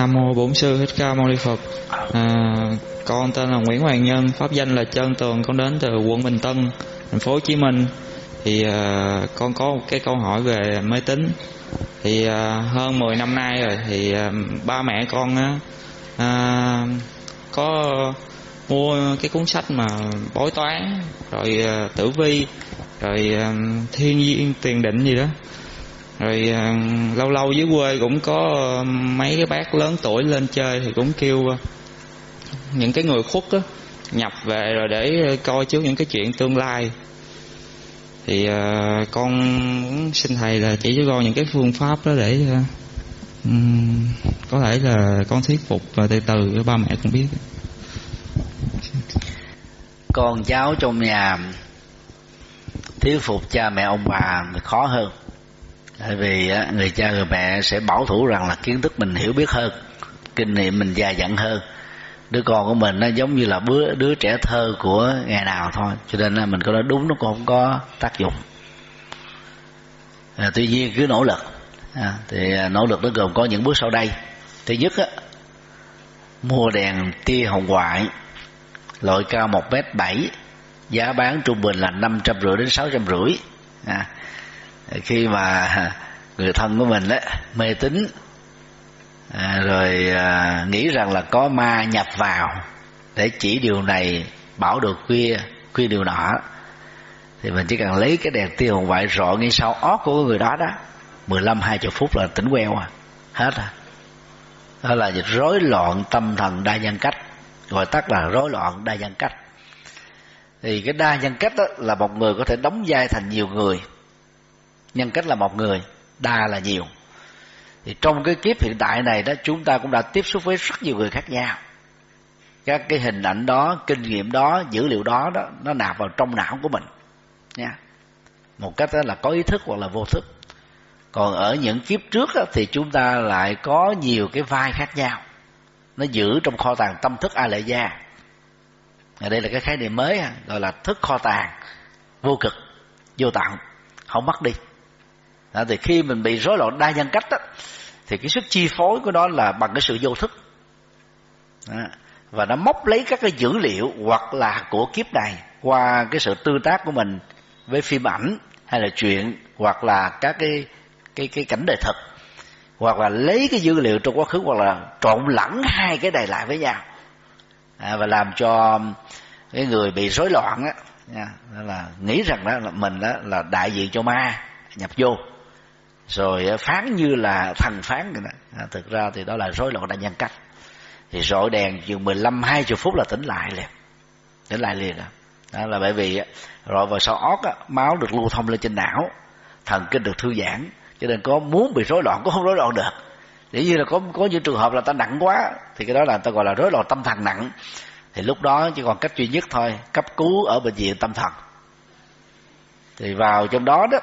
Nam mô Bổn sư Thích Ca Mâu Ni Phật. À, con tên là Nguyễn Hoàng Nhân, pháp danh là Trơn Tường, con đến từ quận Bình Tân, thành phố Hồ Chí Minh. Thì à, con có một cái câu hỏi về mê tín. Thì à, hơn 10 năm nay rồi thì à, ba mẹ con á à, có mua cái cuốn sách mà bói toán rồi à, tử vi rồi à, thiên nhiên tiền định gì đó rồi à, lâu lâu dưới quê cũng có ờ, mấy cái bác lớn tuổi lên chơi thì cũng kêu ờ, những cái người khuất á nhập về rồi để coi trước những cái chuyện tương lai. Thì à, con muốn xin thầy là chỉ cho con những cái phương pháp đó để à, có thể là con thuyết phục và từ từ ba mẹ cũng biết. Con cháu trong nhà thuyết phục cha mẹ ông bà thì khó hơn tại vì người cha người mẹ sẽ bảo thủ rằng là kiến thức mình hiểu biết hơn kinh nghiệm mình già dặn hơn. Đứa con của mình nó giống như là đứa, đứa trẻ thơ của ngày nào thôi cho nên là mình có nói đúng nó cũng không có tác dụng. À, tuy nhiên cứ nỗ lực. À, thì à, nỗ lực nó gồm có những bước sau đây. Thứ nhất á, mua đèn tia hồng ngoại loại cao một m bảy giá bán trung bình là năm trăm rưỡi đến sáu trăm rưỡi. À, khi mà người thân của mình á mê tín à, rồi à, nghĩ rằng là có ma nhập vào để chỉ điều này bảo được khuya khuya điều nọ thì mình chỉ cần lấy cái đèn tiêu hồng ngoại rọi ngay sau ót của người đó đó 15 20 phút là tỉnh queo à hết à. Đó là rối loạn tâm thần đa nhân cách gọi tắt là rối loạn đa nhân cách. Thì cái đa nhân cách đó là một người có thể đóng vai thành nhiều người nhân cách là một người đa là nhiều. Thì trong cái kiếp hiện tại này đó chúng ta cũng đã tiếp xúc với rất nhiều người khác nhau. Các cái hình ảnh đó kinh nghiệm đó dữ liệu đó đó nó nạp vào trong não của mình. Nha. Một cách đó là có ý thức hoặc là vô thức. Còn ở những kiếp trước đó, thì chúng ta lại có nhiều cái vai khác nhau. Nó giữ trong kho tàng tâm thức a lệ gia ở đây là cái khái niệm mới gọi là thức kho tàng vô cực vô tận không mất đi đó, thì khi mình bị rối loạn đa nhân cách đó, thì cái sức chi phối của nó là bằng cái sự vô thức. Đó. và nó móc lấy các cái dữ liệu hoặc là của kiếp này qua cái sự tương tác của mình với phim ảnh hay là chuyện hoặc là các cái cái cái cảnh đời thực. Hoặc là lấy cái dữ liệu trong quá khứ hoặc là trộn lẫn hai cái này lại với nhau. À, và làm cho cái người bị rối loạn á đó là nghĩ rằng đó là mình đó là đại diện cho ma nhập vô rồi phán như là thần phán vậy đó. À, thực ra thì đó là rối loạn đa nhân cách. Thì rọi đèn chừng 15 20 phút là tỉnh lại liền. Tỉnh lại liền đó, đó là bởi vì rồi vào sau óc á, máu được lưu thông lên trên não. Thần kinh được thư giãn. Cho nên có muốn bị rối loạn cũng không rối loạn được. Nếu như là có có những trường hợp là ta nặng quá thì cái đó là ta gọi là rối loạn tâm thần nặng. Thì lúc đó chỉ còn cách duy nhất thôi cấp cứu ở bệnh viện tâm thần. Thì vào trong đó đó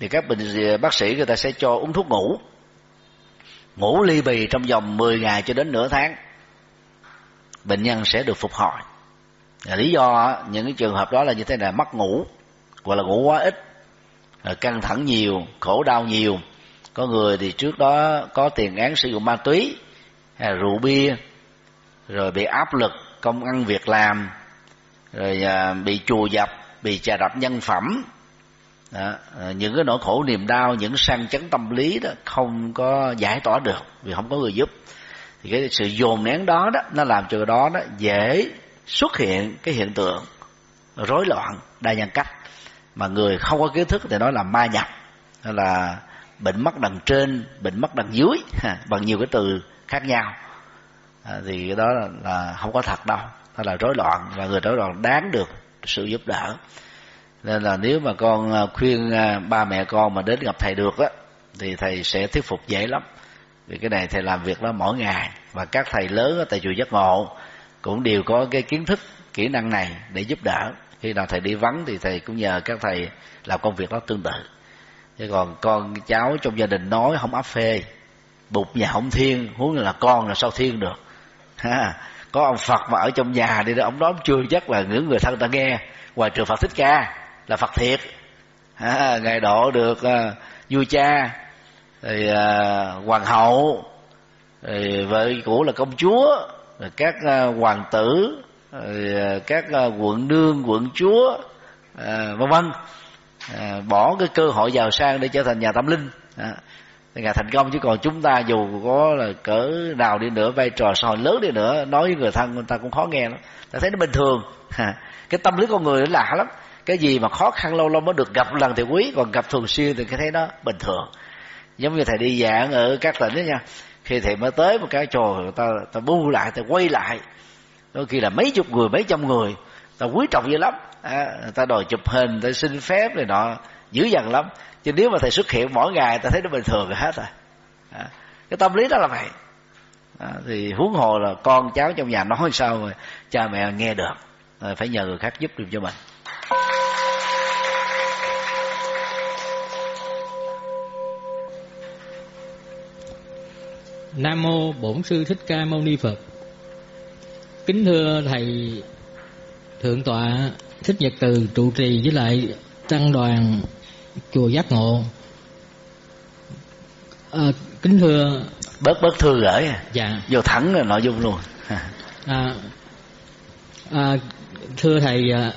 thì các bệnh à, bác sĩ người ta sẽ cho uống thuốc ngủ. Ngủ ly bì trong vòng 10 ngày cho đến nửa tháng. Bệnh nhân sẽ được phục hồi. Và lý do những cái trường hợp đó là như thế này, mất ngủ, hoặc là ngủ quá ít căng thẳng nhiều, khổ đau nhiều. Có người thì trước đó có tiền án sử dụng ma túy hay rượu bia, rồi bị áp lực công ăn việc làm, rồi à, bị chùa dập, bị trà đập nhân phẩm đó, à, những cái nỗi khổ niềm đau những sang chấn tâm lý đó không có giải tỏa được vì không có người giúp. Thì cái sự dồn nén đó đó nó làm cho đó đó dễ xuất hiện cái hiện tượng rối loạn đa nhân cách. Mà người không có kiến thức thì nói là ma nhập hay là bệnh mất đằng trên bệnh mất đằng dưới bằng nhiều cái từ khác nhau. À, thì cái đó là, là không có thật đâu nó là rối loạn và người rối loạn đáng được sự giúp đỡ nên là nếu mà con à, khuyên à, ba mẹ con mà đến gặp thầy được á, thì thầy sẽ thuyết phục dễ lắm. Vì cái này thầy làm việc đó mỗi ngày, và các thầy lớn ở tại chùa giác ngộ cũng đều có cái kiến thức, kỹ năng này để giúp đỡ. Khi nào thầy đi vắng thì thầy cũng nhờ các thầy làm công việc đó tương tự. Chứ còn con, cháu trong gia đình nói không áp phê, bụt nhà không thiên, huống là con là sao thiên được. Ha, có ông phật mà ở trong nhà đi đó, ông nói chưa chắc là những người thân ta nghe ngoài trường phật thích ca là phật thiệt. À, ngài độ được à, vua cha thì à, hoàng hậu rồi vợ cũ là công chúa rồi các à, hoàng tử rồi à, các à, quận đương quận chúa à, vân vân. À, bỏ cái cơ hội giàu sang để trở thành nhà tâm linh. À, ngài thành công chứ còn chúng ta dù có là cỡ nào đi nữa vai trò xã hội lớn đi nữa nói với người thân người ta cũng khó nghe lắm. Ta thấy nó bình thường. Cái tâm lý con người nó lạ lắm cái gì mà khó khăn lâu lâu mới được gặp lần thì quý còn gặp thường xuyên thì cái thấy nó bình thường. Giống như thầy đi giảng ở các tỉnh đó nha khi thầy mới tới một cái trò người ta ta bu lại ta quay lại. Đôi khi là mấy chục người mấy trăm người ta quý trọng dữ lắm. À, người ta đòi chụp hình ta xin phép này nọ dữ dằn lắm. Chứ nếu mà thầy xuất hiện mỗi ngày ta thấy nó bình thường rồi hết rồi. À, cái tâm lý đó là vậy. À, thì huống hồ là con cháu trong nhà nói sao mà cha mẹ nghe được à, phải nhờ người khác giúp được cho mình. Nam mô Bổn sư Thích Ca Mâu Ni Phật. Kính thưa thầy thượng tọa Thích Nhật Từ trụ trì với lại tăng đoàn chùa Giác Ngộ. À, kính thưa bớt bớt thư gửi. Dạ. Vô thẳng là nội dung luôn. à, à, thưa thầy à,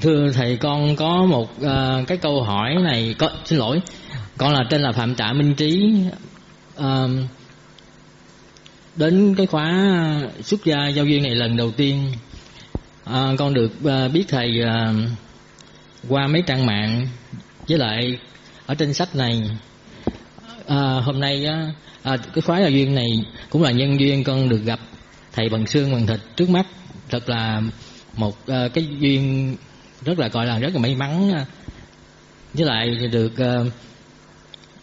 thưa thầy con có một à, cái câu hỏi này có xin lỗi con là tên là phạm trạ minh trí à, đến cái khóa ờ, xuất gia giao duyên này lần đầu tiên à, con được à, biết thầy à, qua mấy trang mạng với lại ở trên sách này. À, hôm nay á, à, cái khóa giao duyên này cũng là nhân duyên con được gặp thầy bằng xương bằng thịt trước mắt. Thật là một à, cái duyên rất là gọi là rất là may mắn với lại được à,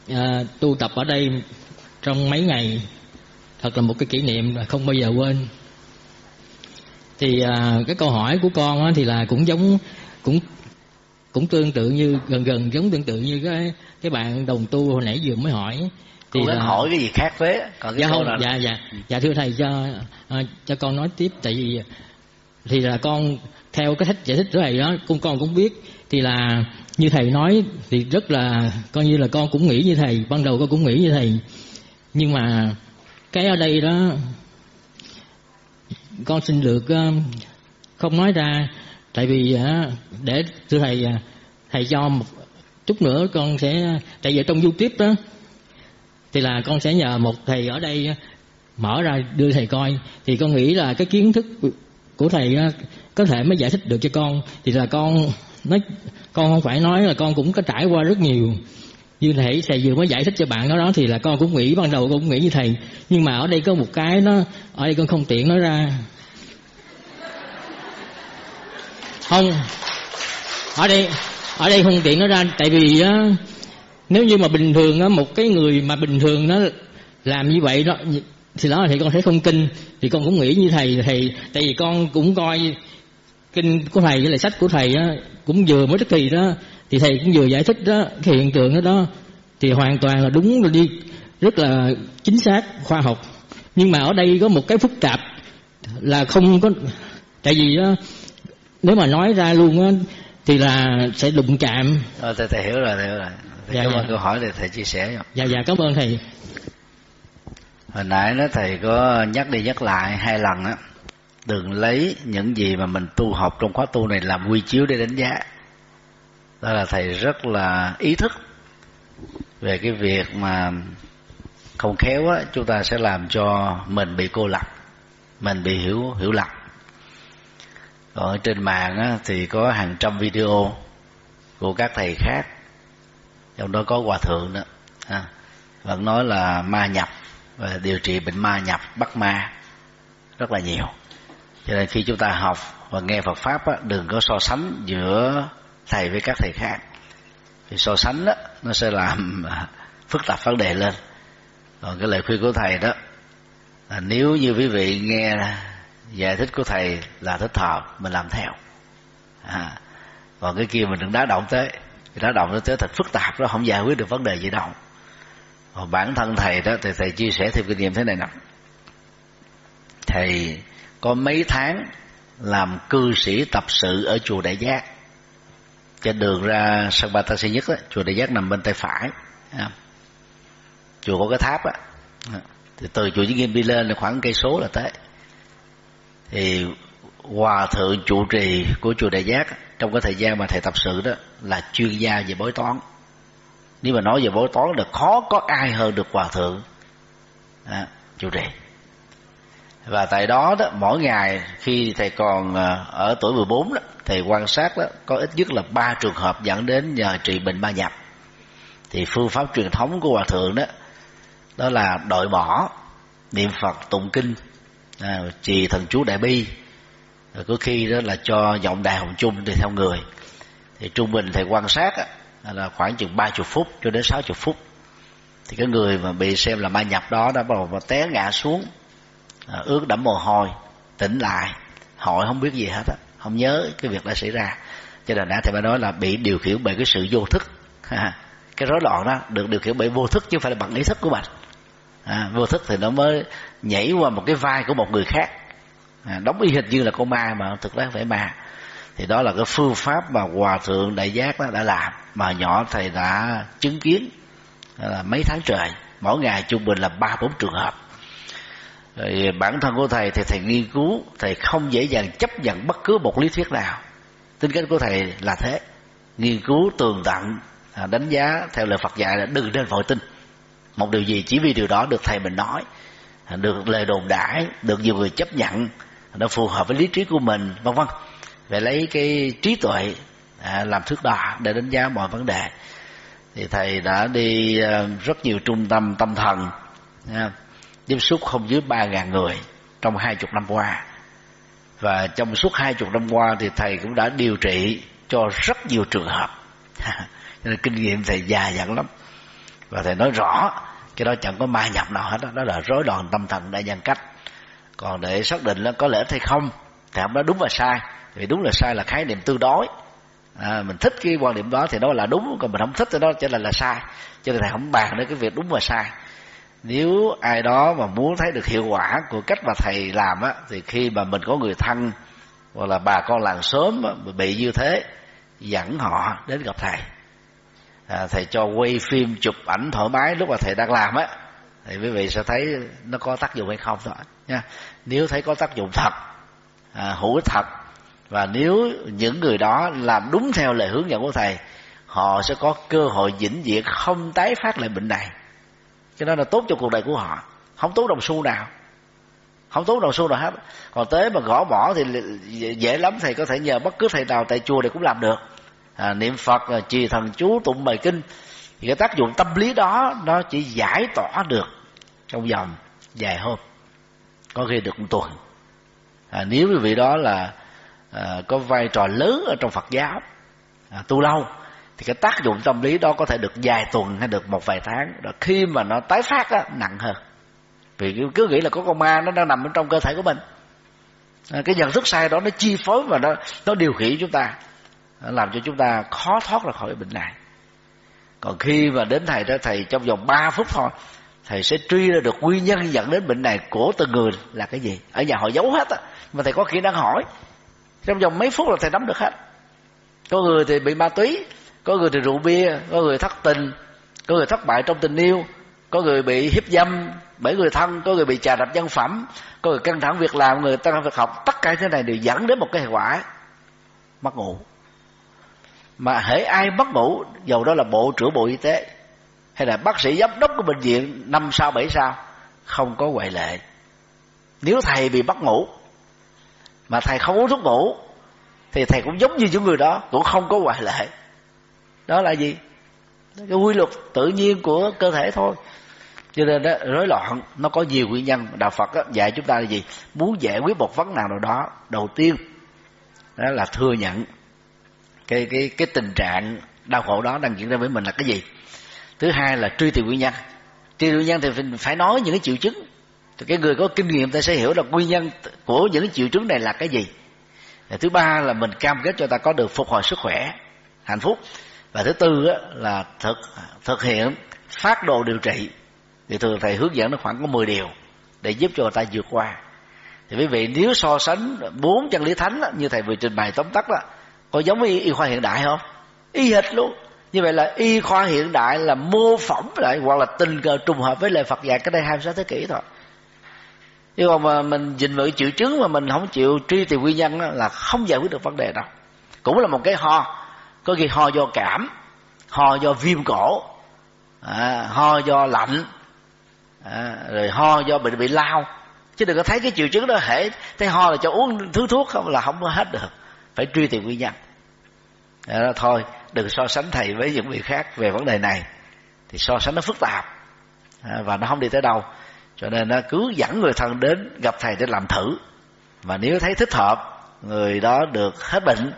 à, tu tập ở đây trong mấy ngày. Thật là một cái kỷ niệm không bao giờ quên. Thì à, cái câu hỏi của con á, thì là cũng giống cũng cũng tương tự như gần gần giống tương tự như cái cái bạn đồng tu hồi nãy vừa mới hỏi. Thì là hỏi cái gì khác thế còn cái dạ không là... dạ dạ. Dạ thưa thầy cho à, cho con nói tiếp. Tại vì thì là con theo cái thích giải thích của thầy đó con con cũng biết. Thì là như thầy nói thì rất là coi như là con cũng nghĩ như thầy. Ban đầu con cũng nghĩ như thầy nhưng mà cái ở đây đó, con xin được ờ, không nói ra. Tại vì ờ, để thưa thầy ờ, thầy cho một chút nữa con sẽ, tại vì trong youtube đó, thì là con sẽ nhờ một thầy ở đây mở ra đưa thầy coi. Thì con nghĩ là cái kiến thức của thầy có thể mới giải thích được cho con. Thì là con nói, con không phải nói là con cũng có trải qua rất nhiều như thầy thầy vừa mới giải thích cho bạn đó đó thì là con cũng nghĩ, ban đầu con cũng nghĩ như thầy. Nhưng mà ở đây có một cái nó, ở đây con không tiện nói ra. Không, ở đây ở đây không tiện nói ra, tại vì á, nếu như mà bình thường á, một cái người mà bình thường nó làm như vậy đó thì đó thì con thấy không kinh. Thì con cũng nghĩ như thầy thầy, tại vì con cũng coi kinh của thầy với lại sách của thầy á, cũng vừa mới tức kỳ đó thì thầy cũng vừa giải thích đó cái hiện tượng đó đó thì hoàn toàn là đúng là đi rất là chính xác khoa học. Nhưng mà ở đây có một cái phức tạp là không có tại vì đó, nếu mà nói ra luôn á thì là sẽ đụng chạm. Ờ, thầy, thầy hiểu rồi thầy hiểu rồi. Thầy dạ, cảm ơn dạ. câu hỏi để thầy chia sẻ cho. dạ dạ cảm ơn thầy. Hồi nãy nó thầy có nhắc đi nhắc lại hai lần á. Đừng lấy những gì mà mình tu học trong khóa tu này làm quy chiếu để đánh giá đó là thầy rất là ý thức về cái việc mà không khéo á chúng ta sẽ làm cho mình bị cô lập mình bị hiểu hiểu lầm. Còn ở trên mạng á, thì có hàng trăm video của các thầy khác trong đó có hòa thượng đó à, vẫn nói là ma nhập và điều trị bệnh ma nhập bắt ma rất là nhiều. Cho nên khi chúng ta học và nghe Phật pháp á, đừng có so sánh giữa thầy với các thầy khác. Thì so sánh đó nó sẽ làm à, phức tạp vấn đề lên. Còn cái lời khuyên của thầy đó là nếu như quý vị nghe giải thích của thầy là thích thọ mình làm theo. À, còn cái kia mình đừng đá động tới. Đá động nó tới thật phức tạp đó không giải quyết được vấn đề gì đâu. Còn bản thân thầy đó thì thầy chia sẻ thêm kinh nghiệm thế này nè. Thầy có mấy tháng làm cư sĩ tập sự ở chùa đại giác trên đường ra sân ba Sơn nhất đó, chùa đại giác nằm bên tay phải chùa có cái tháp á. Thì từ chùa chính Nghiêm đi lên là khoảng cây số là tới. Thì hòa thượng trụ trì của chùa Đại Giác trong cái thời gian mà thầy tập sự đó là chuyên gia về bói toán. Nếu mà nói về bói toán là khó có ai hơn được hòa thượng à, trụ trì và tại đó đó mỗi ngày khi thầy còn ờ, ở tuổi 14 đó thầy quan sát đó có ít nhất là ba trường hợp dẫn đến nhờ trị bệnh ma nhập. Thì phương pháp truyền thống của hòa thượng đó đó là đội bỏ niệm phật tụng kinh à, trì thần chú đại bi. Rồi có khi đó là cho giọng đại hồng chung tùy theo người. Thì trung bình thầy quan sát đó, là khoảng chừng ba chục phút cho đến sáu chục phút. Thì cái người mà bị xem là ma nhập đó đã bắt đầu té ngã xuống. À, ướt đẫm mồ hôi tỉnh lại. Hỏi không biết gì hết á không nhớ cái việc đã xảy ra. Cho nên đã thầy mới nói là bị điều khiển bởi cái sự vô thức. Cái rối loạn đó được điều khiển bởi vô thức chứ không phải là bằng ý thức của mình. À, vô thức thì nó mới nhảy qua một cái vai của một người khác. À, đóng y hệt như là con ma mà thực ra phải ma. Thì đó là cái phương pháp mà hòa thượng đại giác đó đã làm mà nhỏ thầy đã chứng kiến là mấy tháng trời. Mỗi ngày trung bình là ba bốn trường hợp rồi bản thân của thầy thì thầy nghiên cứu, thầy không dễ dàng chấp nhận bất cứ một lý thuyết nào. Tính cách của thầy là thế. Nghiên cứu, tường tận à, đánh giá theo lời phật dạy là đừng nên vội tin. Một điều gì chỉ vì điều đó được thầy mình nói, được lời đồn đãi, được nhiều người chấp nhận, nó phù hợp với lý trí của mình, vân vân. Về lấy cái trí tuệ à, làm thước đo để đánh giá mọi vấn đề. Thì thầy đã đi à, rất nhiều trung tâm tâm thần tiếp xúc không dưới ba ngàn người trong hai chục năm qua. Và trong suốt hai chục năm qua thì thầy cũng đã điều trị cho rất nhiều trường hợp. Cho nên kinh nghiệm thầy già dặn lắm. Và thầy nói rõ cái đó chẳng có ma nhập nào hết đó, đó là rối loạn tâm thần đa nhân cách. Còn để xác định là có lẽ hay không thì không nói đúng và sai. Vì đúng là sai là khái niệm tương đối. À, mình thích cái quan điểm đó thì đó là đúng còn mình không thích thì đó chỉ là là sai. Cho nên thầy không bàn đến cái việc đúng và sai nếu ai đó mà muốn thấy được hiệu quả của cách mà thầy làm á thì khi mà mình có người thân hoặc là bà con làng sớm bị như thế dẫn họ đến gặp thầy. À, thầy cho quay phim chụp ảnh thoải mái lúc mà thầy đang làm á. Thì quý vị sẽ thấy nó có tác dụng hay không thôi nha. Nếu thấy có tác dụng thật à, hữu ích thật và nếu những người đó làm đúng theo lời hướng dẫn của thầy họ sẽ có cơ hội vĩnh viễn không tái phát lại bệnh này cho nên là tốt cho cuộc đời của họ. Không tốt đồng xu nào. Không tốt đồng xu nào hết. Còn tới mà gõ mỏ thì dễ lắm thầy có thể nhờ bất cứ thầy nào tại chùa thì cũng làm được. À, niệm phật à, trì thần chú tụng bài kinh. Thì cái tác dụng tâm lý đó nó chỉ giải tỏa được trong vòng vài hôm. Có khi được một tuần. À, nếu quý vị đó là à, có vai trò lớn ở trong phật giáo à, tu lâu thì cái tác dụng tâm lý đó có thể được vài tuần hay được một vài tháng. Rồi khi mà nó tái phát á, nặng hơn. Vì cứ nghĩ là có con ma nó đang nằm trong cơ thể của mình. À, cái nhận thức sai đó nó chi phối và nó nó điều khiển chúng ta. Làm cho chúng ta khó thoát ra khỏi bệnh này. Còn khi mà đến thầy đó, thầy trong vòng 3 phút thôi, thầy sẽ truy ra được nguyên nhân dẫn đến bệnh này của từng người là cái gì. Ở nhà họ giấu hết á mà thầy có kỹ năng hỏi. Trong vòng mấy phút là thầy nắm được hết. Có người thì bị ma túy có người thì rượu bia, có người thất tình, có người thất bại trong tình yêu, có người bị hiếp dâm bởi người thân, có người bị trà đập nhân phẩm, có người căng thẳng việc làm, người căng thẳng việc học. Tất cả thế này đều dẫn đến một cái hệ quả, mất ngủ. Mà hễ ai mất ngủ, dầu đó là bộ trưởng bộ y tế, hay là bác sĩ, giám đốc của bệnh viện, năm sao, bảy sao, không có ngoại lệ. Nếu thầy bị mất ngủ, mà thầy không uống thuốc ngủ, thì thầy cũng giống như những người đó, cũng không có ngoại lệ đó là gì? Cái quy luật tự nhiên của cơ thể thôi. Cho nên đó rối loạn nó có nhiều nguyên nhân. Đạo phật đó, dạy chúng ta là gì? Muốn giải quyết một vấn nào nào đó đầu tiên đó là thừa nhận cái cái cái tình trạng đau khổ đó đang diễn ra với mình là cái gì? Thứ hai là truy tìm nguyên nhân. Truy tìm nguyên nhân thì phải nói những cái triệu chứng. Thì cái người có kinh nghiệm ta sẽ hiểu là nguyên nhân của những triệu chứng này là cái gì. Thứ ba là mình cam kết cho ta có được phục hồi sức khỏe hạnh phúc và thứ tư á, là thực thực hiện phát đồ điều trị. Thì thường thầy hướng dẫn nó khoảng có 10 điều để giúp cho người ta vượt qua. Thì quý vị nếu so sánh bốn chân lý thánh như thầy vừa trình bày tóm tắt đó có giống với y khoa hiện đại không? Y hệt luôn. Như vậy là y khoa hiện đại là mô phỏng lại hoặc là tình cờ trùng hợp với lời Phật dạy cái đây 26 thế kỷ thôi. Nhưng mà, mà mình nhìn vào triệu chứng mà mình không chịu truy tìm nguyên nhân đó, là không giải quyết được vấn đề đâu. Cũng là một cái ho có khi ho do cảm ho do viêm cổ à, ho do lạnh à, rồi ho do bị bị lao. Chứ đừng có thấy cái triệu chứng đó hệ thấy ho là cho uống thứ thuốc không là không có hết được. Phải truy tìm nguyên nhân. Đó, thôi đừng so sánh thầy với những vị khác về vấn đề này. Thì so sánh nó phức tạp. À, và nó không đi tới đâu. Cho nên nó cứ dẫn người thân đến gặp thầy để làm thử. Và nếu thấy thích hợp người đó được hết bệnh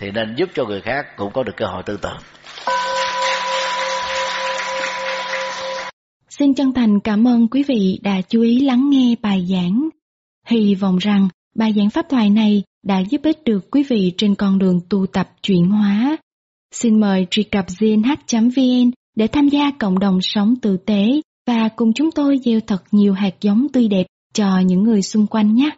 thì nên giúp cho người khác cũng có được cơ hội tương tự Xin chân thành cảm ơn quý vị đã chú ý lắng nghe bài giảng. Hy vọng rằng bài giảng pháp thoại này đã giúp ích được quý vị trên con đường tu tập chuyển hóa. Xin mời truy cập gnh.vn để tham gia cộng đồng sống tử tế và cùng chúng tôi gieo thật nhiều hạt giống tươi đẹp cho những người xung quanh nhé.